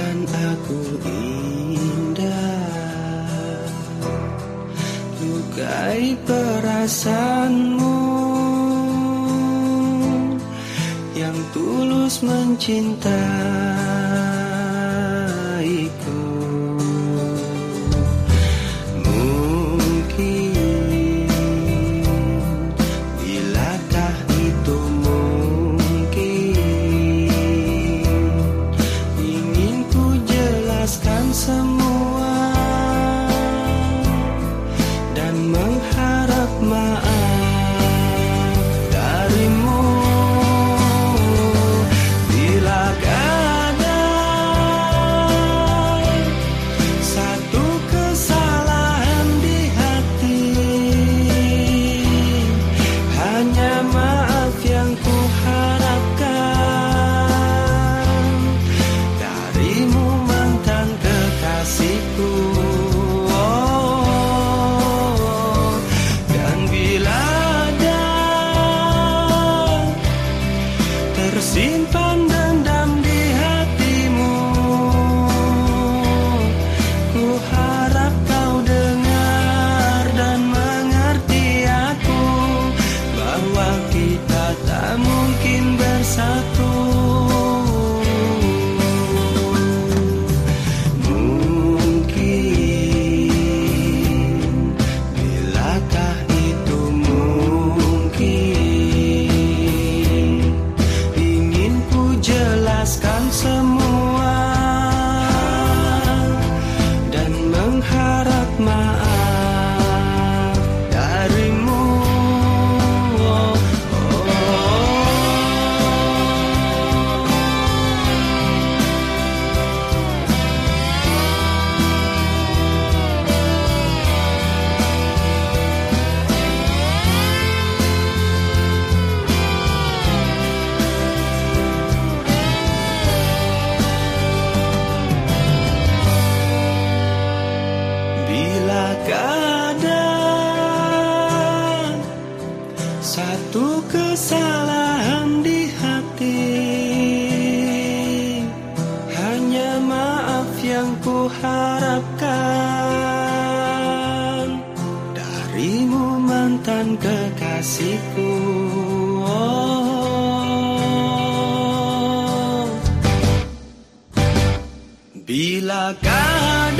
Bukan aku indah Lukai perasaanmu Yang tulus mencintai. semua satu. Mungkin Bila tak itu mungkin? Ingin ku jelaskan semua Dan mengharap kesalahan di hati. Hanya maaf yang kuharapkan. Darimu mantan kekasihku. Oh. Bila kau